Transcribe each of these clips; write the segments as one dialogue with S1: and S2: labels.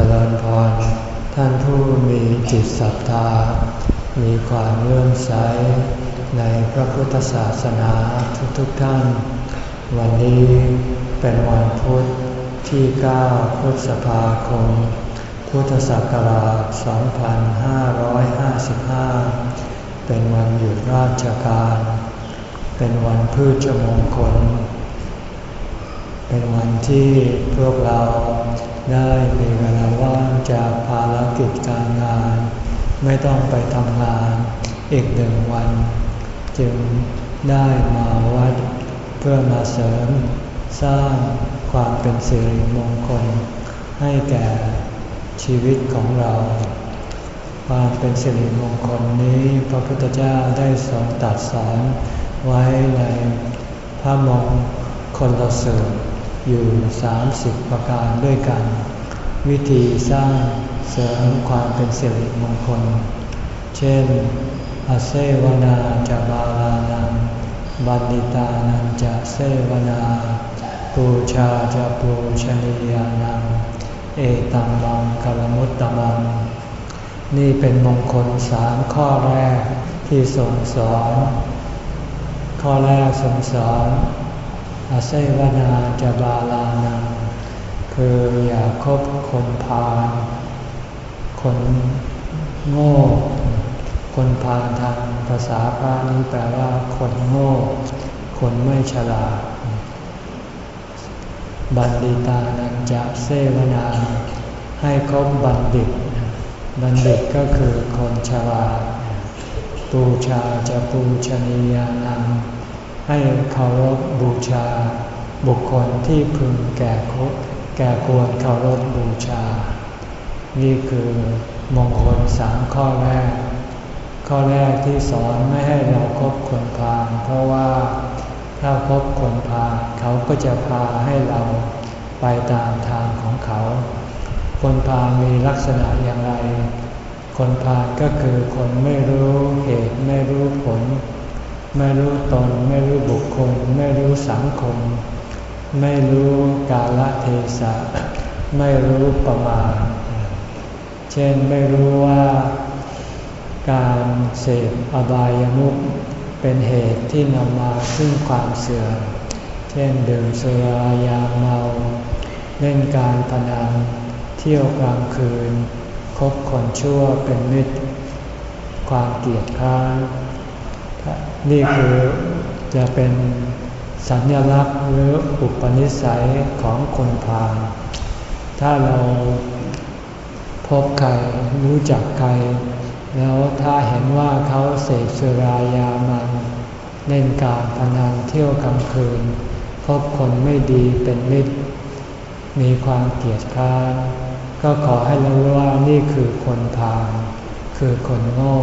S1: จริญพร ท่านผู้มีจิตศรัทธา มีความเลื่อมใสในพระพุทธศาสนาทุกๆทท่าน วันนี้เป็นวันพุธที่ 9 พฤษภาคม พุทธศักราช 2555 เป็นวันหยุดราชการ เป็นวันพืชมงคล เป็นวันที่พวกเรา ได้มีเวลาว่างจากภารกิจการงาน ไม่ต้องไปทำงานอีกหนึ่งวัน จึงได้มาวัดเพื่อมาเสริม สร้างความเป็นสิริมงคล ให้แก่ชีวิตของเรา ความเป็นสิริมงคลนี้พระพุทธเจ้าได้สอนตัดสอนไว้ในพระมงคลสูตร อยู่ 30 ประการด้วยกัน วิธีสร้างเสริมความเป็นสิริมงคล เช่นอาเซวนาจะบาลานัง บันิตานันจะเซวนาปูชาจะปูชนียานัง เอตัมมังกลมุตตมัง นี่เป็นมงคลสามข้อแรกที่ทรงสอน ข้อแรกทรงสอน อาศัยวนาจะบาลานังคืออย่าคบคนพาลคนโง่ คนพาลทางภาษาพระนี้แปลว่าคนโง่ คนไม่ฉลาด บัณฑิตานันจะเสวนา ให้คบบัณฑิต บัณฑิตก็คือคนฉลาด ปูชาจะปูชนียานัง ให้เคารพบูชา บุคคลที่พึงแก่คุแก่ควรเคารพบูชา นี่คือมงคลสามข้อแรก ข้อแรกที่สอนไม่ให้เราครบคนพาลเพราะว่าถ้าคบคนพาลเขาก็จะพาให้เราไปตามทางของเขา คนพาลมีลักษณะอย่างไร คนพาลก็คือคนไม่รู้เหตุไม่รู้ผล ไม่รู้ตน ไม่รู้บุคคล ไม่รู้สังคม ไม่รู้กาลเทศะไม่รู้ประมาณ เช่นไม่รู้ว่าการเสพอบายามุขเป็นเหตุที่นำมาซึ่งความเสื่อม เช่นดื่มสุรายาเมา เล่นการพนันเที่ยวกลางคืน คบคนชั่วเป็นมิตร ความเกลียดค้าน นี่คือจะเป็นสัญลักษณ์หรืออุปนิสัยของคนพาลถ้าเราพบใครรู้จักใคร แล้วถ้าเห็นว่าเขาเสพสุรายามันเล่นการพนันเที่ยวกลางคืน พบคนไม่ดีเป็นมิตร มีความเกลียดค้านก็ขอให้รู้ว่านี่คือคนพาลคือคนโง่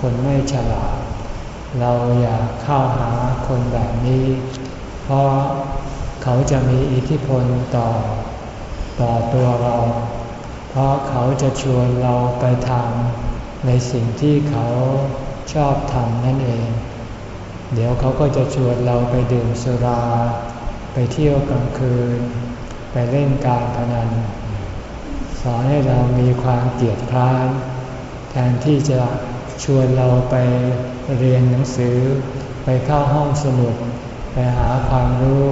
S1: คนไม่ฉลาด เราอย่าเข้าหาคนแบบนี้ เพราะเขาจะมีอิทธิพลต่อ ต่อตัวเรา เพราะเขาจะชวนเราไปทำในสิ่งที่เขาชอบทำนั่นเอง เดี๋ยวเขาก็จะชวนเราไปดื่มสุรา ไปเที่ยวกลางคืน ไปเล่นการพนัน สอนให้เรามีความเกลียดคร้านแทนที่จะ ชวนเราไปเรียนหนังสือ ไปเข้าห้องสมุด ไปหาความรู้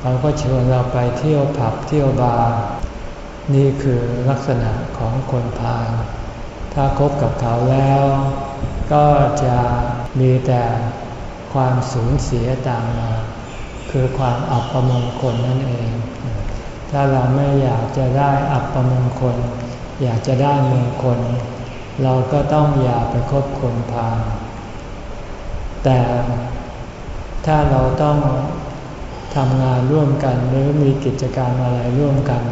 S1: เขาก็ชวนเราไปเที่ยวผับเที่ยวบาร์นี่คือลักษณะของคนพาลถ้าคบกับเขาแล้ว ก็จะมีแต่ความสูญเสียตามมา คือความอับประมงคลนั่นเอง ถ้าเราไม่อยากจะได้อับประมงคล อยากจะได้มงคล เราก็ต้องอย่าไปคบคนพาลแต่ถ้าเราต้องทำงานร่วมกันหรือมีกิจกรรมอะไรร่วมกัน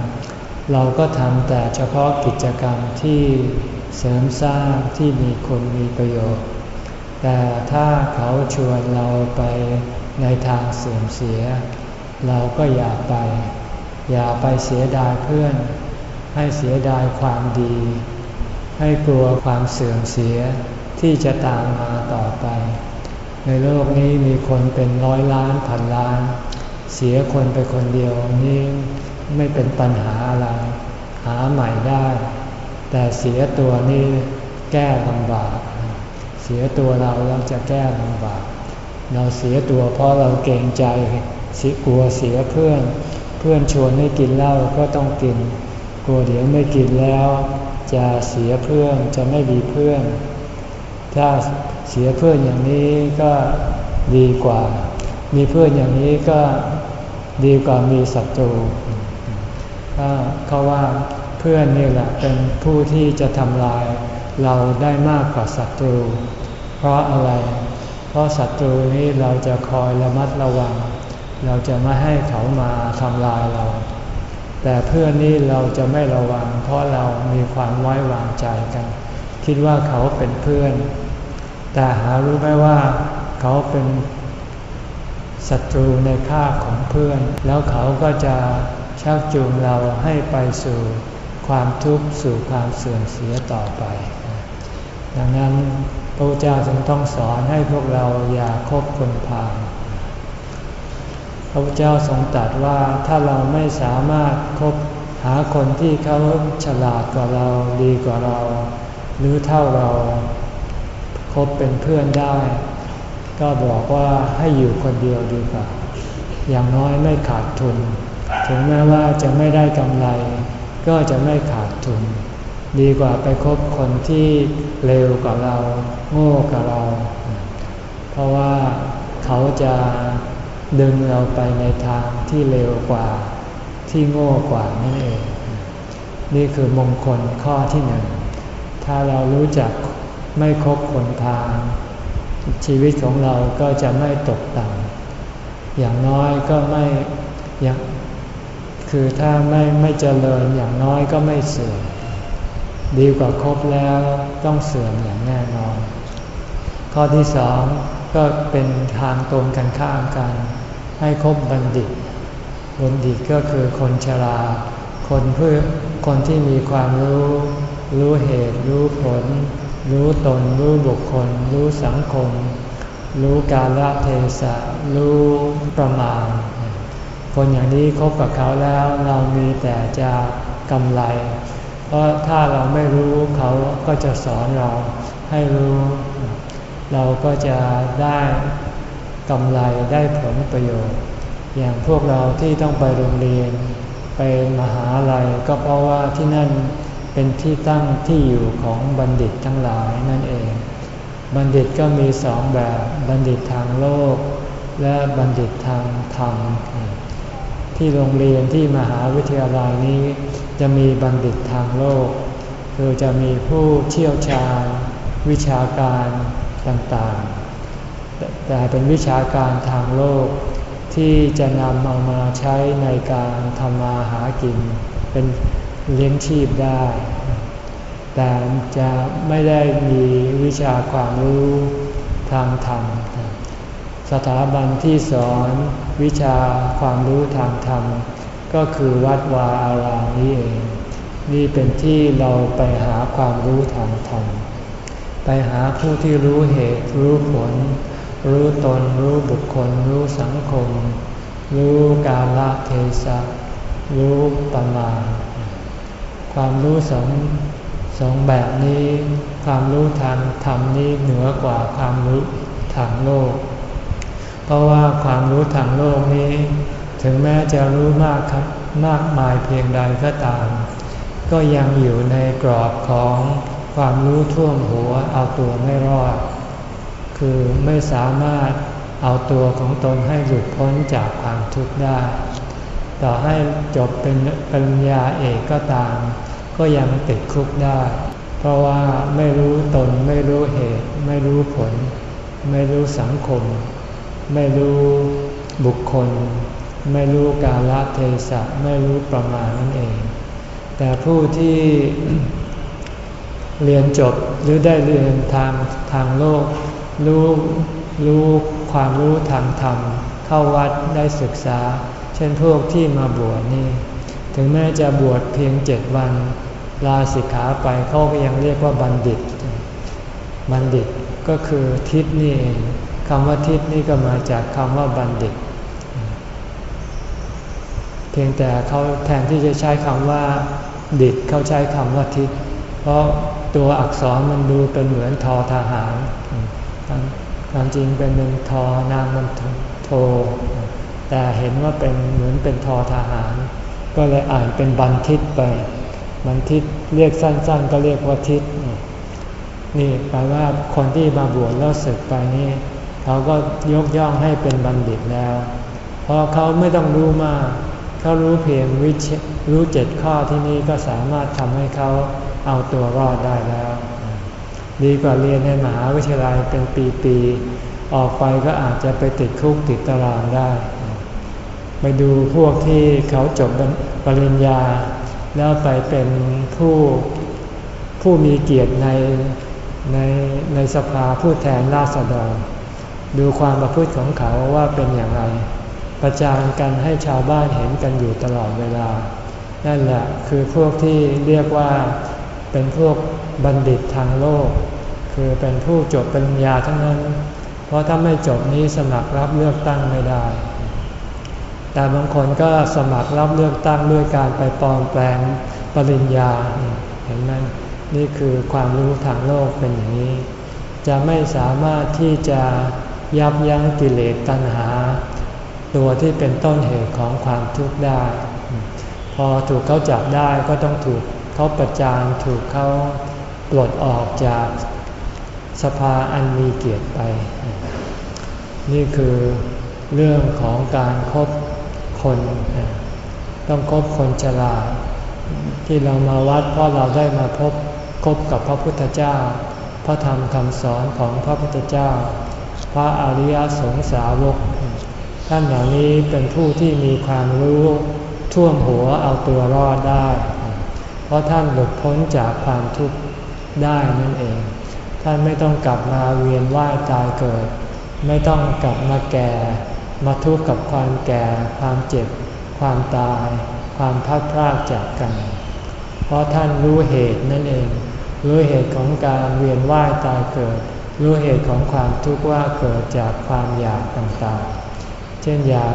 S1: เราก็ทำแต่เฉพาะกิจกรรมที่เสริมสร้างที่มีคนมีประโยชน์ แต่ถ้าเขาชวนเราไปในทางเสื่อมเสีย เราก็อย่าไป อย่าไปเสียดายเพื่อน ให้เสียดายความดี ให้กลัวความเสื่อมเสียที่จะตามมาต่อไป ในโลกนี้มีคนเป็นร้อยล้านพันล้าน เสียคนไปคนเดียวนี่ไม่เป็นปัญหาอะไร หาใหม่ได้ แต่เสียตัวนี่แก้ลำบาก เสียตัวเราเราจะแก้ลำบาก เราเสียตัวเพราะเราเกรงใจสิกลัวเสียเพื่อน เพื่อนชวนให้กินเหล้าก็ต้องกิน กลัวเดี๋ยวไม่กินแล้ว จะเสียเพื่อนจะไม่มีเพื่อน ถ้าเสียเพื่อนอย่างนี้ก็ดีกว่า มีเพื่อนอย่างนี้ก็ดีกว่ามีศัตรูเขาว่าเพื่อนนี่แหละเป็นผู้ที่จะทำลายเราได้มากกว่าศัตรู เพราะอะไร เพราะศัตรูนี้เราจะคอยระมัดระวัง เราจะไม่ให้เขามาทำลายเรา แต่เพื่อนนี่เราจะไม่ระวัง เพราะเรามีความไว้วางใจกัน คิดว่าเขาเป็นเพื่อน แต่หารู้ไหมว่า เขาเป็นศัตรูในค่าของเพื่อน แล้วเขาก็จะชักจูงเราให้ไปสู่ความทุกข์สู่ความเสื่อมเสียต่อไป ดังนั้นพระเจ้าจึงต้องสอนให้พวกเราอย่าคบคนพาล พระเจ้าทรงตรัสว่าถ้าเราไม่สามารถคบหาคนที่เขาฉลาดกว่าเราดีกว่าเรา หรือเท่าเราคบเป็นเพื่อนได้ ก็บอกว่าให้อยู่คนเดียวดีกว่า อย่างน้อยไม่ขาดทุน ถึงแม้ว่าจะไม่ได้กำไร ก็จะไม่ขาดทุน ดีกว่าไปคบคนที่เร็วกว่าเรา โง่กว่าเรา เพราะว่าเขาจะ ดึงเราไปในทางที่เร็วกว่าที่โง่กว่านั่นเอง นี่คือมงคลข้อที่หนึ่ง ถ้าเรารู้จักไม่คบคนทาง ชีวิตของเราก็จะไม่ตกต่ำอย่างน้อยก็ไม่อย่างคือถ้าไม่ไม่เจริญอย่างน้อยก็ไม่เสื่อมดีกว่าครบแล้วต้องเสื่อมอย่างแน่นอน ข้อที่สอง ก็เป็นทางตรงกันข้ามกัน ให้คบบัณฑิต บัณฑิตก็คือคนชรา คนเพื่อคนที่มีความรู้ รู้เหตุ รู้ผล รู้ตน รู้บุคคล รู้สังคม รู้กาลเทศะ รู้ประมาณ คนอย่างนี้คบกับเขาแล้วเรามีแต่จะกำไร เพราะถ้าเราไม่รู้เขาก็จะสอนเราให้รู้ เราก็จะได้กำไรได้ผลประโยชน์ อย่างพวกเราที่ต้องไปโรงเรียน ไปมหาลัยก็เพราะว่าที่นั่นเป็นที่ตั้งที่อยู่ของบัณฑิตทั้งหลายนั่นเอง บัณฑิตก็มีสองแบบบัณฑิตทางโลก และบัณฑิตทางธรรม ที่โรงเรียนที่มหาวิทยาลัยนี้ จะมีบัณฑิตทางโลก คือจะมีผู้เชี่ยวชาญวิชาการ ต่างๆ แต่เป็นวิชาการทางโลกที่จะนำเอามาใช้ในการทำมาหากิน เป็นเลี้ยงชีพได้ แต่จะไม่ได้มีวิชาความรู้ทางธรรม สถาบันที่สอนวิชาความรู้ทางธรรม ก็คือวัดวาอารามนี้เอง นี่เป็นที่เราไปหาความรู้ทางธรรม ไปหาผู้ที่รู้เหตุรู้ผล รู้ตนรู้บุคคล รู้สังคม รู้กาลเทศะรู้ประมาณ ความรู้สองสองแบบนี้ ความรู้ทางธรรมนี้เหนือกว่าความรู้ทางโลก เพราะว่าความรู้ทางโลกนี้ ถึงแม้จะรู้มากครับมากมายเพียงใดก็ตาม ก็ยังอยู่ในกรอบของ ความรู้ท่วมหัวเอาตัวไม่รอด คือไม่สามารถเอาตัวของตนให้หลุดพ้นจากความทุกข์ได้ ต่อให้จบเป็นปัญญาเอกก็ตาม ก็ยังติดคุกได้ เพราะว่าไม่รู้ตนไม่รู้เหตุ ไม่รู้ผล ไม่รู้สังคม ไม่รู้บุคคล ไม่รู้กาลเทศะไม่รู้ประมาณนั่นเอง แต่ผู้ที่ เรียนจบหรือได้เรียนทางทางโลก รู้รู้ความรู้ทางธรรม เข้าวัดได้ศึกษา เช่นพวกที่มาบวชนี่ ถึงแม้จะบวชเพียงเจ็ดวัน ลาสิกขาไปเขาก็ยังเรียกว่าบัณฑิต บัณฑิตก็คือทิศนี่เองคำว่าทิศนี่ก็มาจากคำว่าบัณฑิต เพียงแต่เขาแทนที่จะใช้คำว่าดิตเขาใช้คำว่าทิศเพราะ ตัวอักษรมันดูเป็นเหมือนทอทหารความจริงเป็นหนึ่งทอนางมันโท แต่เห็นว่าเป็นเหมือนเป็นทอทหาร ก็เลยอ่านเป็นบันทิตไป บันทิตเรียกสั้นๆ ก็เรียกว่าทิศนี่แปลว่าคนที่มาบวชแล้วศึกไปนี่เขาก็ยกย่องให้เป็นบัณฑิตแล้ว เพราะเขาไม่ต้องรู้มาก เขารู้เพียงวิชรู้เจ็ดข้อที่นี้ก็สามารถทำให้เขา เอาตัวรอดได้แล้ว ดีกว่าเรียนในมหาวิทยาลัยเป็นปีๆออกไปก็อาจจะไปติดคุกติดตารางได้ ไปดูพวกที่เขาจบปริญญา แล้วไปเป็นผู้ผู้มีเกียรติในในในสภาผู้แทนราษฎร ดูความประพฤติของเขาว่าเป็นอย่างไร ประจานกันให้ชาวบ้านเห็นกันอยู่ตลอดเวลา นั่นแหละคือพวกที่เรียกว่า เป็นพวกบัณฑิตทางโลก คือเป็นผู้จบปริญญาทั้งนั้น เพราะถ้าไม่จบนี้สมัครรับเลือกตั้งไม่ได้ แต่บางคนก็สมัครรับเลือกตั้งด้วยการไปปลอมแปลงปริญญา เห็นไหมนี่คือความรู้ทางโลกเป็นอย่างนี้ จะไม่สามารถที่จะยับยั้งกิเลสตัณหา ตัวที่เป็นต้นเหตุของความทุกข์ได้ พอถูกเขาจับได้ก็ต้องถูก เขาประจานถูกเขาปลดออกจากสภาอันมีเกียรติไป นี่คือเรื่องของการครบคน ต้องคบคนฉลาด ที่เรามาวัดเพราะเราได้มาพบคบกับพระพุทธเจ้า พระธรรมคำสอนของพระพุทธเจ้า พระอริยสงสาวก ท่านเหล่านี้เป็นผู้ที่มีความรู้ท่วมหัวเอาตัวรอดได้ ราะท่านหลุดพ้นจากความทุกข์ได้นั่นเอง ท่านไม่ต้องกลับมาเวียนว่ายตายเกิด ไม่ต้องกลับมาแก่ มาทุกข์กับความแก่ ความเจ็บ ความตาย ความพัดพรากจากกัน เพราะท่านรู้เหตุนั่นเอง รู้เหตุของการเวียนว่ายตายเกิด รู้เหตุของความทุกข์ว่าเกิดจากความอยากต่างๆ เช่นอยาก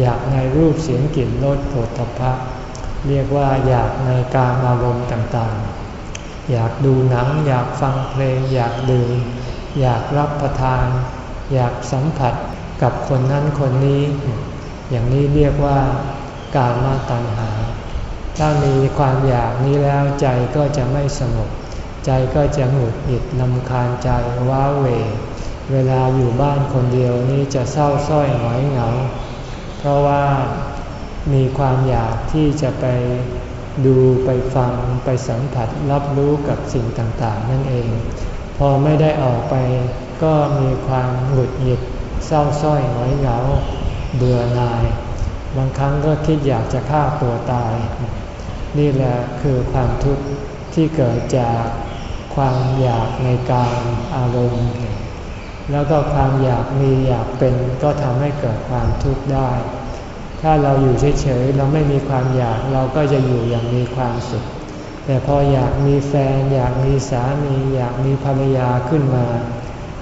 S1: อยากในรูปเสียงกลิ่นรสผลทพะ เรียกว่าอยากในการอารมณ์ต่างๆ อยากดูหนัง อยากฟังเพลง อยากดื่ม อยากรับประทาน อยากสัมผัสกับคนนั้นคนนี้ อย่างนี้เรียกว่าการมาตัณหา ถ้ามีความอยากนี้แล้วใจก็จะไม่สงบใจก็จะหงุดหงิดลำคาญใจว้าเหวเวลาอยู่บ้านคนเดียวนี้จะเศร้าส้อยหงอยเหงา เพราะว่า มีความอยากที่จะไปดูไปฟังไปสัมผัสรับรู้กับสิ่งต่างๆ นั่นเอง พอไม่ได้ออกไปก็มีความหงุดหงิดเศร้าส้อยหงอยเหงาเบื่อหน่าย บางครั้งก็คิดอยากจะฆ่าตัวตาย นี่แหละคือความทุกข์ที่เกิดจากความอยากในการอารมณ์ แล้วก็ความอยากมีอยากเป็นก็ทำให้เกิดความทุกข์ได้ ถ้าเราอยู่เฉยๆเราไม่มีความอยากเราก็จะอยู่อย่างมีความสุข แต่พออยากมีแฟน อยากมีสามี อยากมีภรรยาขึ้นมา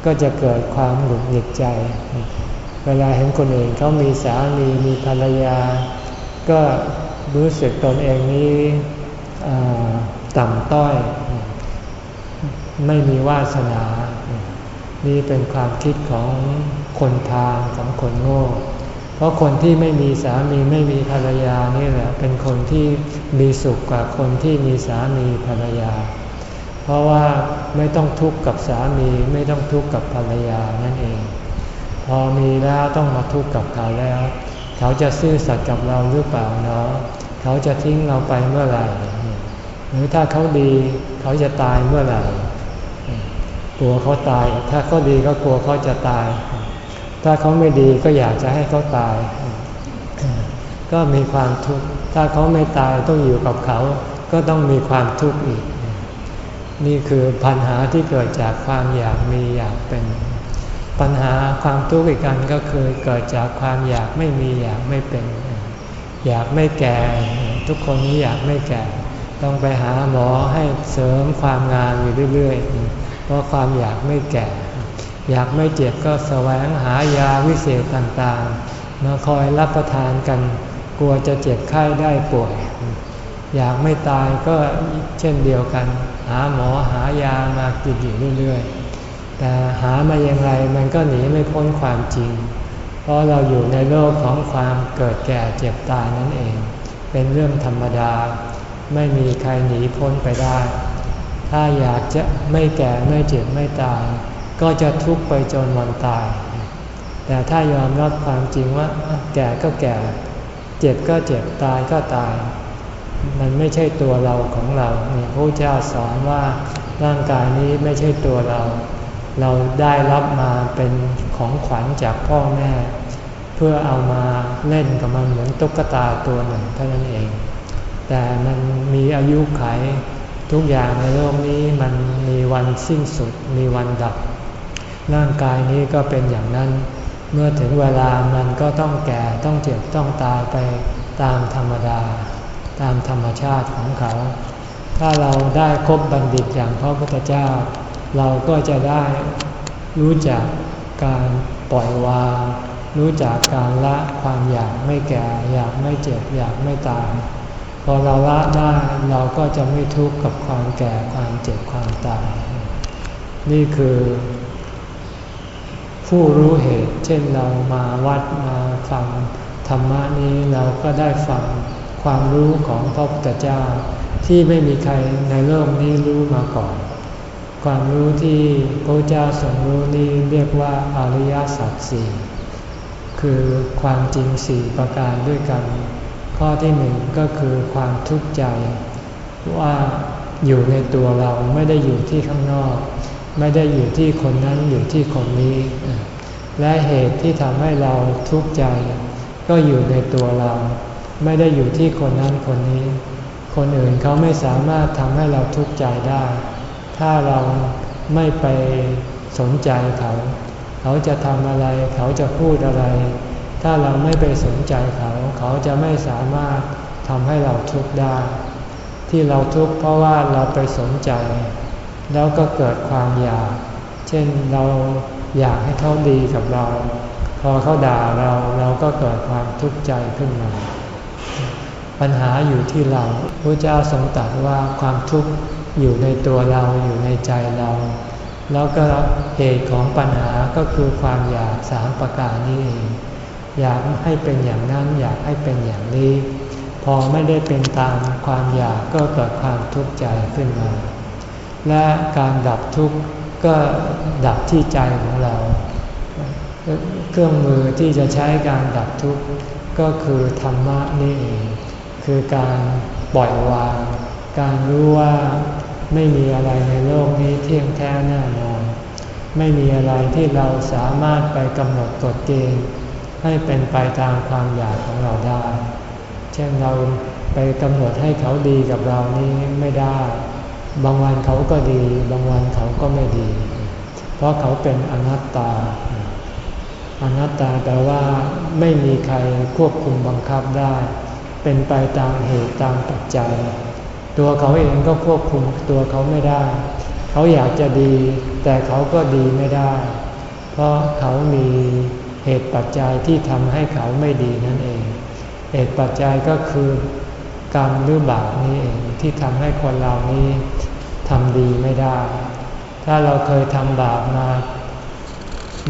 S1: ก็จะเกิดความหงุดหงิดใจ เวลาเห็นคนอื่นเขามีสามีมีภรรยา ก็รู้สึกตนเองนี้ต่ำต้อย ไม่มีวาสนา นี่เป็นความคิดของคนพาลของคนโง่ เพราะคนที่ไม่มีสามีไม่มีภรรยานี่แหละเป็นคนที่มีสุขกว่าคนที่มีสามีภรรยา เพราะว่าไม่ต้องทุกข์กับสามีไม่ต้องทุกข์กับภรรยานั่นเอง พอมีแล้วต้องมาทุกข์กับเขาแล้ว เขาจะซื่อสัตย์กับเราหรือเปล่าเนาะเขาจะทิ้งเราไปเมื่อไหร่ หรือถ้าเขาดีเขาจะตายเมื่อไหร่กลัวเขาตาย ถ้าเขาดีก็กลัวเขาจะตาย ถ้าเขาไม่ดีก็อยากจะให้เขาตาย ก็มีความทุกข์ ถ้าเขาไม่ตายต้องอยู่กับเขา ก็ต้องมีความทุกข์อีก นี่คือปัญหาที่เกิดจากความอยากมีอยากเป็น ปัญหาความทุกข์อีกกันก็คือเกิดจากความอยากไม่มีอยากไม่เป็น อยากไม่แก่ ทุกคนนี้อยากไม่แก่ ต้องไปหาหมอให้เสริมความงามอยู่เรื่อยๆ เพราะความอยากไม่แก่ อยากไม่เจ็บก็แสวงหายาวิเศษต่างๆ มาคอยรับประทานกัน กลัวจะเจ็บไข้ได้ป่วย อยากไม่ตายก็เช่นเดียวกัน หาหมอหายามากินอยู่เรื่อยๆ แต่หามาอย่างไรมันก็หนีไม่พ้นความจริง เพราะเราอยู่ในโลกของความเกิดแก่เจ็บตายนั่นเอง เป็นเรื่องธรรมดา ไม่มีใครหนีพ้นไปได้ ถ้าอยากจะไม่แก่ไม่เจ็บไม่ตาย ก็จะทุกข์ไปจนวันตาย แต่ถ้ายอมรับความจริงว่าแก่ก็แก่ เจ็บก็เจ็บตายก็ตาย มันไม่ใช่ตัวเราของเราเนี่ยพระเจ้าสอนว่าร่างกายนี้ไม่ใช่ตัวเรา เราได้รับมาเป็นของขวัญจากพ่อแม่ เพื่อเอามาเล่นกับมันเหมือนตุ๊กตาตัวหนึ่งเท่านั้นเอง แต่มันมีอายุไขทุกอย่างในโลกนี้มันมีวันสิ้นสุด มีวันดับ ร่างกายนี้ก็เป็นอย่างนั้น เมื่อถึงเวลามันก็ต้องแก่ต้องเจ็บต้องตายไปตามธรรมดา ตามธรรมชาติของเขา ถ้าเราได้คบบัณฑิตอย่างพระพุทธเจ้า เราก็จะได้รู้จักการปล่อยวาง รู้จักการละความอยากไม่แก่ อยากไม่เจ็บ อยากไม่ตาย พอเราละได้เราก็จะไม่ทุกข์กับความแก่ความเจ็บความตาย นี่คือ ผู้รู้เหตุ เช่นเรามาวัดมาฟังธรรมะนี้เราก็ได้ฟังความรู้ของพระพุทธเจ้า ที่ไม่มีใครในโลกนี้รู้มาก่อน ความรู้ที่พระเจ้าทรงรู้นี้เรียกว่าอริยสัจสี่คือความจริงสี่ประการด้วยกัน ข้อที่หนึ่งก็คือความทุกข์ใจ ว่าอยู่ในตัวเราไม่ได้อยู่ที่ข้างนอก ไม่ได้อยู่ที่คนนั้นอยู่ที่คนนี้ และเหตุที่ทำให้เราทุกข์ใจ ก็อยู่ในตัวเรา ไม่ได้อยู่ที่คนนั้นคนนี้ คนอื่นเขาไม่สามารถทำให้เราทุกข์ใจได้ ถ้าเราไม่ไปสนใจเขา เขาจะทำอะไร เขาจะพูดอะไร ถ้าเราไม่ไปสนใจเขา เขาจะไม่สามารถทำให้เราทุกข์ได้ ที่เราทุกข์เพราะว่าเราไปสนใจ แล้วก็เกิดความอยาก เช่นเราอยากให้เขาดีกับเรา พอเขาด่าเราเราก็เกิดความทุกข์ใจขึ้นมา ปัญหาอยู่ที่เราพระเจ้าทรงตรัสว่าความทุกข์อยู่ในตัวเราอยู่ในใจเรา แล้วก็เหตุของปัญหาก็คือความอยากสามประการนี้เองอยากให้เป็นอย่างนั้นอยากให้เป็นอย่างนี้ พอไม่ได้เป็นตามความอยากก็เกิดความทุกข์ใจขึ้นมา และการดับทุกข์ก็ดับที่ใจของเรา เครื่องมือที่จะใช้การดับทุกข์ก็คือธรรมะนี่เองคือการปล่อยวาง การรู้ว่าไม่มีอะไรในโลกนี้เที่ยงแท้แน่นอน ไม่มีอะไรที่เราสามารถไปกำหนดกฎเกณฑ์ให้เป็นไปตามความอยากของเราได้ เช่นเราไปกำหนดให้เขาดีกับเรานี้ไม่ได้ บางวันเขาก็ดี บางวันเขาก็ไม่ดี เพราะเขาเป็นอนัตตา อนัตตาแปลว่าไม่มีใครควบคุมบังคับได้ เป็นไปตามเหตุตามปัจจัย ตัวเขาเองก็ควบคุมตัวเขาไม่ได้ เขาอยากจะดี แต่เขาก็ดีไม่ได้ เพราะเขามีเหตุปัจจัยที่ทำให้เขาไม่ดีนั่นเอง เหตุปัจจัยก็คือกรรมหรือบาปนี้เองที่ทำให้คนเรานี้ ทำดีไม่ได้ ถ้าเราเคยทำบาปมา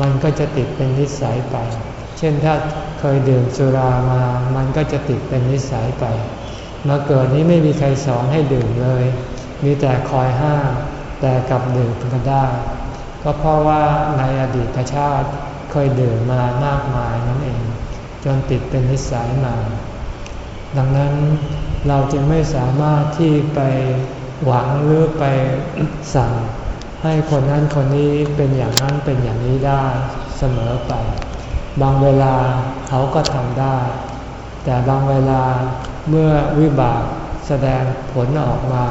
S1: มันก็จะติดเป็นนิสัยไป เช่นถ้าเคยดื่มสุรามา มันก็จะติดเป็นนิสัยไป มาเกิดนี้ไม่มีใครสอนให้ดื่มเลย มีแต่คอยห้ามแต่กลับดื่มกันได้ ก็เพราะว่าในอดีตชาติเคยดื่มมามากมายนั่นเอง จนติดเป็นนิสัยมา ดังนั้นเราจึงไม่สามารถที่ไป หวังหรือไปสั่งให้คนนั้นคนนี้เป็นอย่างนั้นเป็นอย่างนี้ได้เสมอไป บางเวลาเขาก็ทำได้ แต่บางเวลาเมื่อวิบากแสดงผลออกมา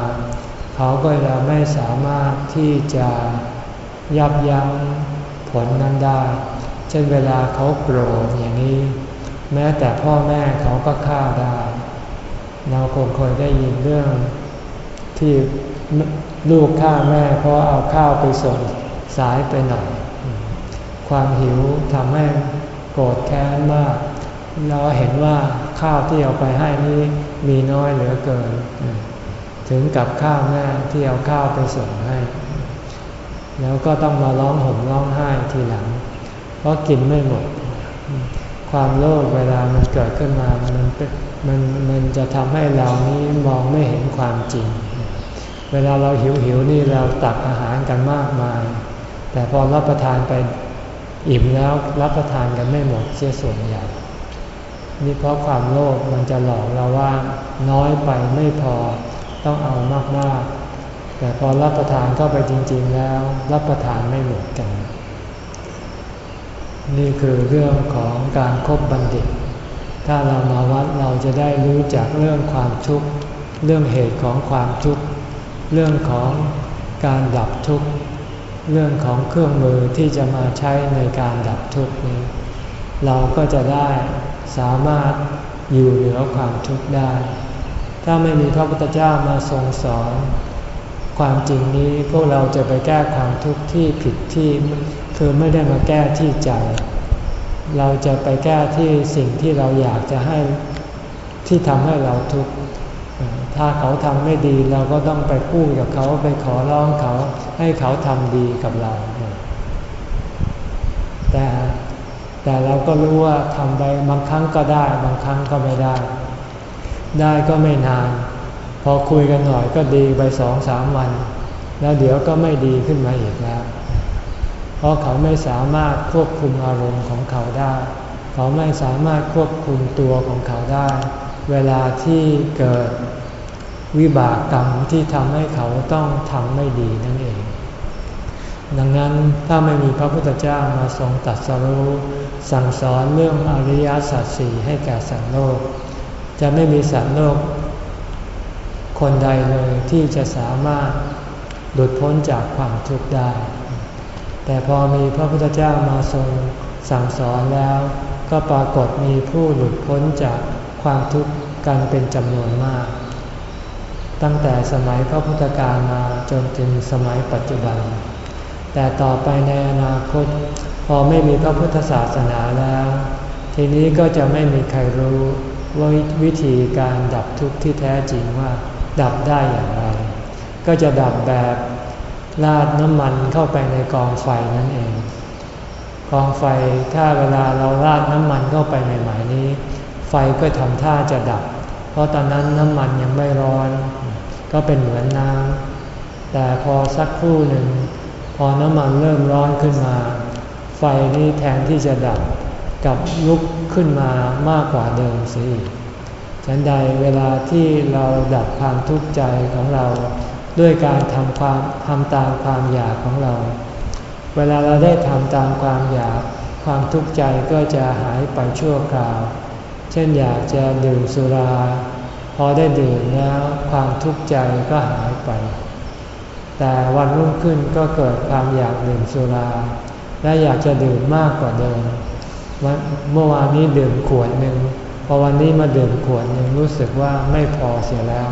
S1: เขาก็จะไม่สามารถที่จะยับยั้งผลนั้นได้ เช่นเวลาเขาโกรธอย่างนี้ แม้แต่พ่อแม่เขาก็ฆ่าได้ เราคงเคยได้ยินเรื่อง ที่ลูกฆ่าแม่เพราะเอาข้าวไปส่งสายไปหน่อย ความหิวทำให้โกรธแค้นมาก เราเห็นว่าข้าวที่เอาไปให้นี้มีน้อยเหลือเกิน ถึงกับข้าวแม่ที่เอาข้าวไปส่งให้ แล้วก็ต้องมาร้องห่มร้องไห้ทีหลัง เพราะกินไม่หมด ความโลภเวลามันเกิดขึ้นมา มันมันมันจะทำให้เรานี้มองไม่เห็นความจริง เวลาเราหิวหิวนี่เราตักอาหารกันมากมาย แต่พอรับประทานไปอิ่มแล้วรับประทานกันไม่หมดเสียส่วนใหญ่นี่เพราะความโลภมันจะหลอกเราว่าน้อยไปไม่พอต้องเอามากๆ แต่พอรับประทานเข้าไปจริง ๆ แล้ว รับประทานไม่หมดกัน นี่คือเรื่องของการครบบัณฑิต ถ้าเรามาวัดเราจะได้รู้จักเรื่องความทุกข์เรื่องเหตุของความทุกข์ เรื่องของการดับทุกข์ เรื่องของเครื่องมือที่จะมาใช้ในการดับทุกข์นี้ เราก็จะได้สามารถอยู่เหนือความทุกข์ได้ ถ้าไม่มีพระพุทธเจ้ามาทรงสอน ความจริงนี้พวกเราจะไปแก้ความทุกข์ที่ผิดที่คือไม่ได้มาแก้ที่ใจ เราจะไปแก้ที่สิ่งที่เราอยากจะให้ที่ทำให้เราทุกข์ ถ้าเขาทำไม่ดีเราก็ต้องไปพูดกับเขาไปขอร้องเขาให้เขาทำดีกับเรา แต่แต่เราก็รู้ว่าทำไปบางครั้งก็ได้ บางครั้งก็ไม่ได้ ได้ก็ไม่นาน พอคุยกันหน่อยก็ดีไปสองสามวัน แล้วเดี๋ยวก็ไม่ดีขึ้นมาอีกแล้ว เพราะเขาไม่สามารถควบคุมอารมณ์ของเขาได้ เขาไม่สามารถควบคุมตัวของเขาได้ เวลาที่เกิด วิบากกรรมที่ทำให้เขาต้องทำไม่ดีนั่นเอง ดังนั้นถ้าไม่มีพระพุทธเจ้ามาทรงตัดสรู้สั่งสอนเรื่องอริยสัจสี่ให้แก่สัตว์โลก จะไม่มีสัตว์โลก คนใดเลยที่จะสามารถหลุดพ้นจากความทุกข์ได้ แต่พอมีพระพุทธเจ้ามาทรงสั่งสอนแล้ว ก็ปรากฏมีผู้หลุดพ้นจากความทุกข์กันเป็นจำนวนมาก ตั้งแต่สมัยพระพุทธกาลมาจนถึงสมัยปัจจุบัน แต่ต่อไปในอนาคต พอไม่มีพระพุทธศาสนาแล้ว ทีนี้ก็จะไม่มีใครรู้ว่าวิธีการดับทุกข์ที่แท้จริงว่าดับได้อย่างไร ก็จะดับแบบราดน้ำมันเข้าไปในกองไฟนั่นเอง กองไฟถ้าเวลาเราราดน้ำมันเข้าไปใหม่ๆนี้ ไฟก็ทำท่าจะดับ เพราะตอนนั้นน้ำมันยังไม่ร้อน ก็เป็นเหมือนน้ำแต่พอสักครู่หนึ่ง พอน้ำมันเริ่มร้อนขึ้นมา ไฟนี้แทนที่จะดับกับลุกขึ้นมามากกว่าเดิมสิฉันใดเวลาที่เราดับความทุกข์ใจของเรา ด้วยการทำความทำตามความอยากของเรา เวลาเราได้ทำตามความอยาก ความทุกข์ใจก็จะหายไปชั่วคราว เช่นอยากจะดื่มสุรา พอได้ดื่มแล้วความทุกข์ใจก็หายไป แต่วันรุ่งขึ้นก็เกิดความอยากดื่มสุรา และอยากจะดื่มมากกว่าเดิมเมื่อวานนี้ดื่มขวดหนึ่งพอวันนี้มาดื่มขวดหนึ่งรู้สึกว่าไม่พอเสียแล้ว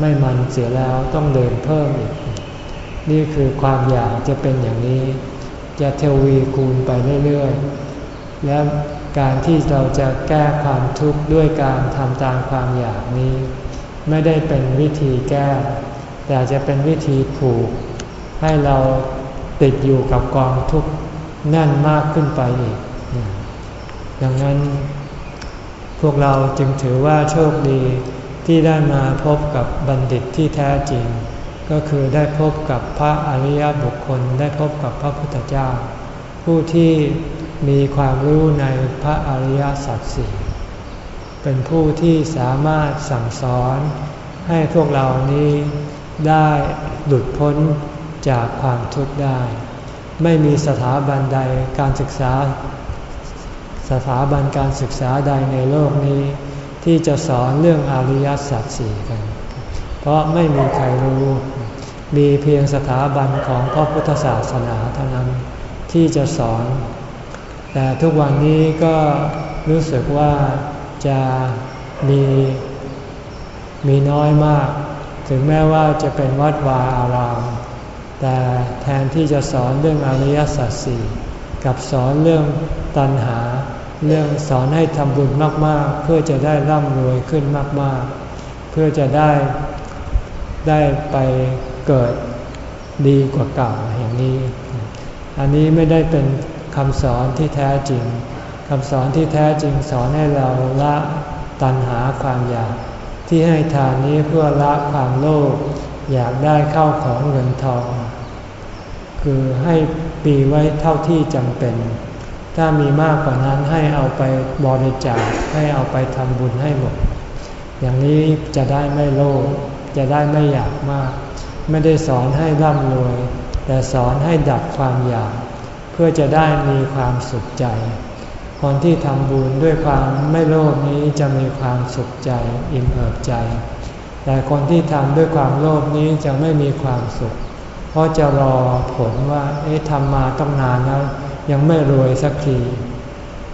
S1: ไม่มันเสียแล้วต้องดื่มเพิ่มอีก นี่คือความอยากจะเป็นอย่างนี้ จะเทวีคูณไปเรื่อยๆ และ การที่เราจะแก้ความทุกข์ด้วยการทำตามความอยากนี้ ไม่ได้เป็นวิธีแก้ แต่จะเป็นวิธีผูก ให้เราติดอยู่กับกองทุกข์แน่นมากขึ้นไปอีก ดังนั้น พวกเราจึงถือว่าโชคดีที่ได้มาพบกับบัณฑิตที่แท้จริง ก็คือได้พบกับพระอริยบุคคลได้พบกับพระพุทธเจ้า ผู้ที่ มีความรู้ในพระอริยสัจสี่เป็นผู้ที่สามารถสั่งสอนให้พวกเรานี้ได้หลุดพ้นจากความทุกข์ได้ ไม่มีสถาบันใดการศึกษา สถาบันการศึกษาใดในโลกนี้ ที่จะสอนเรื่องอริยสัจสี่กัน เพราะไม่มีใครรู้ มีเพียงสถาบันของพระพุทธศาสนาเท่านั้นที่จะสอน แต่ทุกวันนี้ก็รู้สึกว่าจะมีมีน้อยมาก ถึงแม้ว่าจะเป็นวัดวาอาราม แต่แทนที่จะสอนเรื่องอริยสัจสี่กับสอนเรื่องตัณหา เรื่องสอนให้ทำบุญมากๆ เพื่อจะได้ร่ำรวยขึ้นมากๆ เพื่อจะได้ได้ไปเกิดดีกว่าเก่าอย่างนี้ อันนี้ไม่ได้เป็น คำสอนที่แท้จริงคำสอนที่แท้จริงสอนให้เราละตัณหาความอยาก ที่ให้ทานนี้เพื่อละความโลภอยากได้เข้าของเงินทอง คือให้ปีไว้เท่าที่จำเป็น ถ้ามีมากกว่านั้นให้เอาไปบริจาคให้เอาไปทำบุญให้หมด อย่างนี้จะได้ไม่โลภจะได้ไม่อยากมาก ไม่ได้สอนให้ร่ำรวย แต่สอนให้ดับความอยาก เพื่อจะได้มีความสุขใจ คนที่ทำบุญด้วยความไม่โลภนี้จะมีความสุขใจอิ่มเอิบใจ แต่คนที่ทำด้วยความโลภนี้จะไม่มีความสุข เพราะจะรอผลว่า เอ๊ะทำมาต้องนานแล้วยังไม่รวยสักที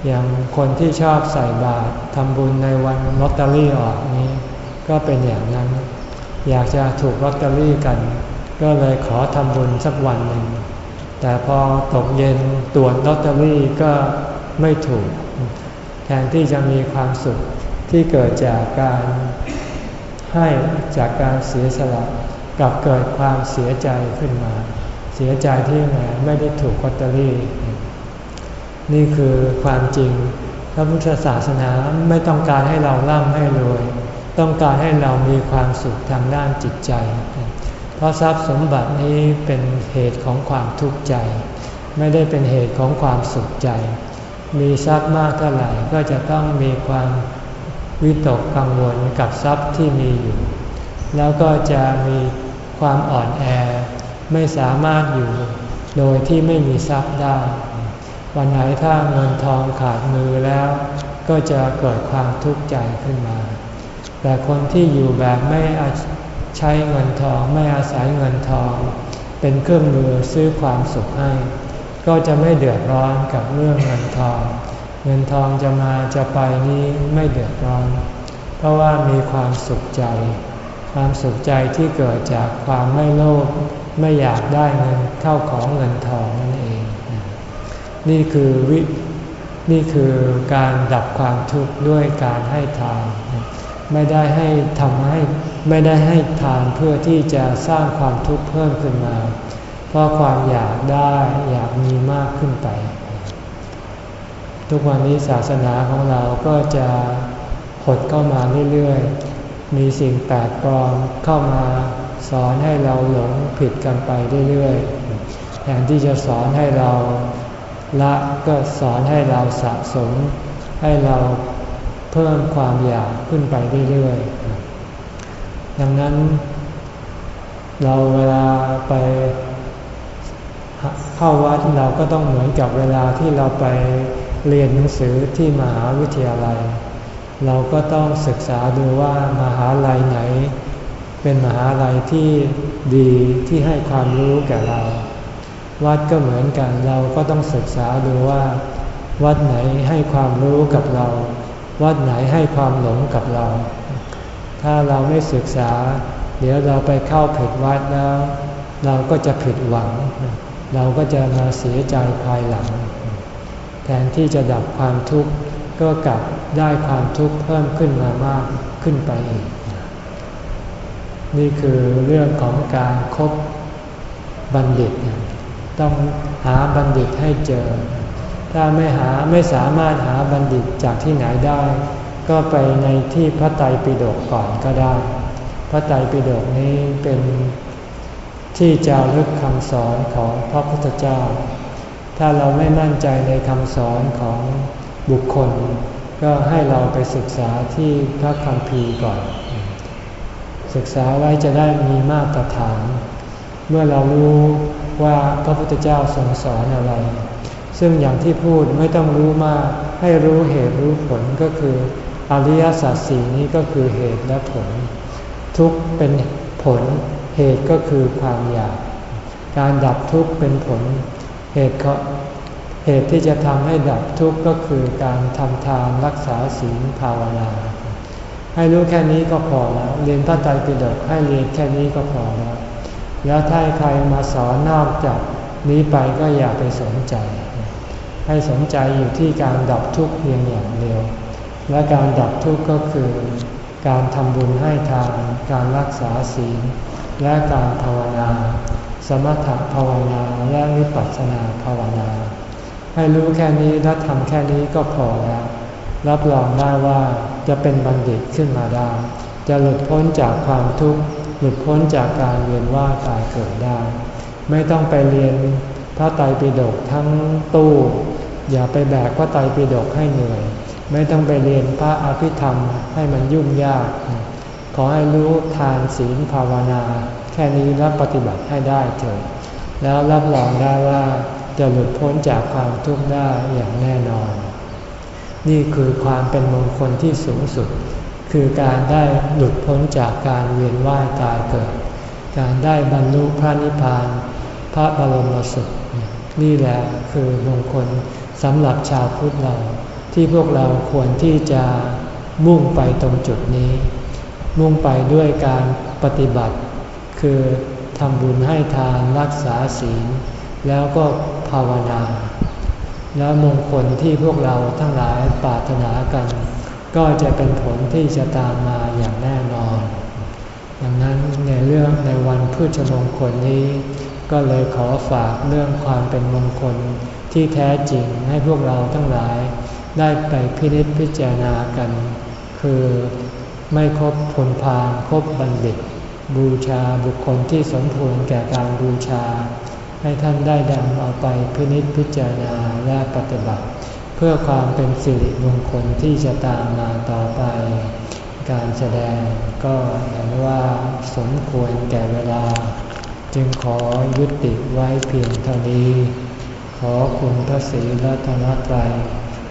S1: อย่างคนที่ชอบใส่บาตรทำบุญในวันลอตเตอรี่ออกนี้ ก็เป็นอย่างนั้น อยากจะถูกลอตเตอรี่กัน ก็เลยขอทำบุญสักวันหนึ่ง แต่พอตกเย็นตรวจลอตเตอรี่ก็ไม่ถูก แทนที่จะมีความสุขที่เกิดจากการให้จากการเสียสละกับเกิดความเสียใจขึ้นมา เสียใจที่แหมไม่ได้ถูกลอตเตอรี่ นี่คือความจริงพระพุทธศาสนาไม่ต้องการให้เราร่ำให้รวย ต้องการให้เรามีความสุขทางด้านจิตใจ เพราะทรัพย์สมบัตินี้เป็นเหตุของความทุกข์ใจ ไม่ได้เป็นเหตุของความสุขใจ มีทรัพย์มากเท่าไหร่ก็จะต้องมีความวิตกกังวลกับทรัพย์ที่มีอยู่ แล้วก็จะมีความอ่อนแอ ไม่สามารถอยู่โดยที่ไม่มีทรัพย์ได้ วันไหนถ้าเงินทองขาดมือแล้ว ก็จะเกิดความทุกข์ใจขึ้นมา แต่คนที่อยู่แบบไม่ ใช้เงินทองไม่อาศัยเงินทอง เป็นเครื่องมือซื้อความสุขให้ ก็จะไม่เดือดร้อนกับเรื่องเงินทอง เงินทองจะมาจะไปนี้ไม่เดือดร้อน เพราะว่ามีความสุขใจ ความสุขใจที่เกิดจากความไม่โลภไม่อยากได้เงินเข้าของเงินทองนั่นเอง นี่คือวินี่คือการดับความทุกข์ด้วยการให้ทานไม่ได้ให้ทำให้ ไม่ได้ให้ทานเพื่อที่จะสร้างความทุกข์เพิ่มขึ้นมา เพราะความอยากได้อยากมีมากขึ้นไป ทุกวันนี้ศาสนาของเราก็จะหดเข้ามาเรื่อยๆ มีสิ่งแปลกปลอมเข้ามาสอนให้เราหลงผิดกันไปเรื่อยๆ แทนที่จะสอนให้เราละก็สอนให้เราสะสม ให้เราเพิ่มความอยากขึ้นไปเรื่อยๆ ดังนั้น เราเวลาไปเข้าวัดเราก็ต้องเหมือนกับเวลาที่เราไปเรียนหนังสือที่มหาวิทยาลัย เราก็ต้องศึกษาดูว่ามหาลัยไหน เป็นมหาลัยที่ดีที่ให้ความรู้แก่เรา วัดก็เหมือนกันเราก็ต้องศึกษาดูว่า วัดไหนให้ความรู้กับเรา วัดไหนให้ความหลงกับเรา ถ้าเราไม่ศึกษา เดี๋ยวเราไปเข้าผิดวัดแล้ว เราก็จะผิดหวัง เราก็จะมาเสียใจภายหลัง แทนที่จะดับความทุกข์ก็กลับได้ความทุกข์เพิ่มขึ้นมามากขึ้นไปอีก นี่คือเรื่องของการครบบัณฑิต ต้องหาบัณฑิตให้เจอ ถ้าไม่หาไม่สามารถหาบัณฑิตจากที่ไหนได้ ก็ไปในที่พระไตรปิฎกก่อนก็ได้ พระไตรปิฎกนี้เป็นที่จารึกคำสอนของพระพุทธเจ้า ถ้าเราไม่มั่นใจในคำสอนของบุคคล ก็ให้เราไปศึกษาที่พระคัมภีร์ก่อน ศึกษาไว้จะได้มีมาตรฐาน เมื่อเรารู้ว่าพระพุทธเจ้าทรงสอนอะไร ซึ่งอย่างที่พูดไม่ต้องรู้มาก ให้รู้เหตุรู้ผลก็คือ อริยสัจสี่นี้ก็คือเหตุและผล ทุกเป็นผลเหตุก็คือความอยาก การดับทุกข์เป็นผล เหตุเหตุที่จะทำให้ดับทุกข์ก็คือการทำทานรักษาศีลภาวนา ให้รู้แค่นี้ก็พอแล้วเรียนพระไตรปิฎกให้เรียนแค่นี้ก็พอแล้ว แล้วถ้าใครมาสอนนอกจากนี้ไปก็อย่าไปสนใจ ให้สนใจอยู่ที่การดับทุกข์เพียงอย่างเดียว และการดับทุกข์ก็คือ การทำบุญให้ทานการรักษาศีล และการภาวนา สมถภาวนาและวิปัสสนาภาวนา ให้รู้แค่นี้และทำแค่นี้ก็พอแล้วรับรองได้ว่าจะเป็นบัณฑิตขึ้นมาได้ จะหลุดพ้นจากความทุกข์หลุดพ้นจากการเวียนว่ายตายเกิดได้ ไม่ต้องไปเรียนพระไตรปิฎกทั้งตู้ อย่าไปแบกพระไตรปิฎกให้เหนื่อย ไม่ต้องไปเรียนพระอภิธรรมให้มันยุ่งยาก ขอให้รู้ทานศีลภาวนา แค่นี้รับปฏิบัติให้ได้เถิดแล้วรับรองได้ว่าจะหลุดพ้นจากความทุกข์ได้อย่างแน่นอน นี่คือความเป็นมงคลที่สูงสุด คือการได้หลุดพ้นจากการเวียนว่ายตายเกิด การได้บรรลุพระนิพพาน พระบรมสุข นี่แหละคือมงคลสำหรับชาวพุทธเรา ที่พวกเราควรที่จะมุ่งไปตรงจุดนี้ มุ่งไปด้วยการปฏิบัติ คือทำบุญให้ทานรักษาศีล แล้วก็ภาวนา แล้วมงคลที่พวกเราทั้งหลายปรารถนากัน ก็จะเป็นผลที่จะตามมาอย่างแน่นอนดังนั้นในเรื่องในวันพืชมงคลนี้ ก็เลยขอฝากเรื่องความเป็นมงคลที่แท้จริงให้พวกเราทั้งหลาย ได้ไปพินิจพิจารณากัน คือไม่ครบผลพานครบบัณฑิต บูชาบุคคลที่สมควรแก่การบูชา ให้ท่านได้ดังเอาไปพินิจพิจารณาและปฏิบัติ เพื่อความเป็นสิริมงคลที่จะตามมาต่อไป การแสดงก็เห็นว่าสมควรแก่เวลา จึงขอยุติไว้เพียงเท่านี้ ขอคุณพระศรีรัตนตรัย